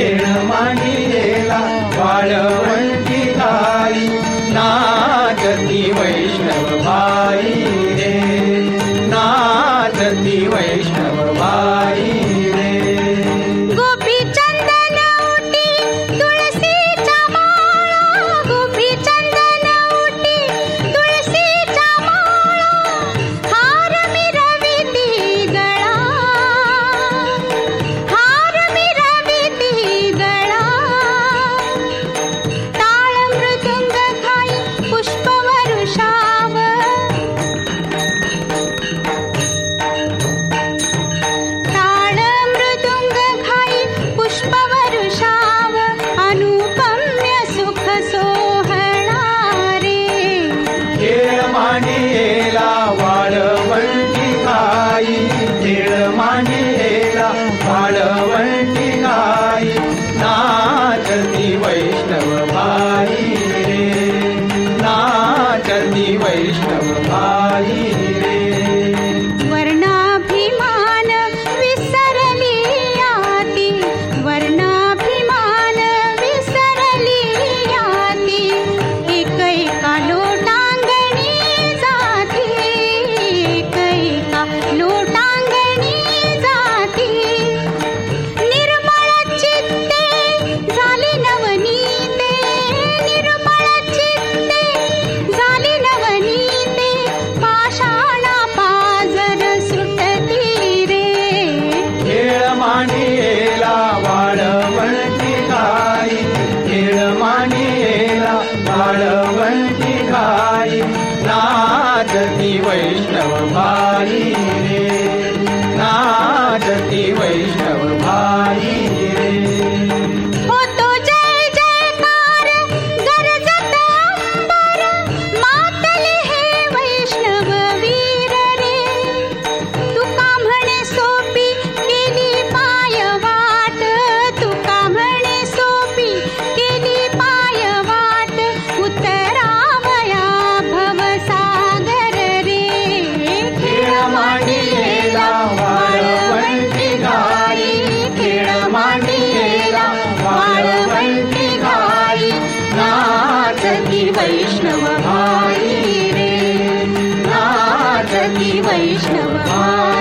खेळ मांडिलेला वाळवंटी ताई नागती वैष्णव भाई Maria. हमारी राजति वैष्णव रे राजति वैष्णव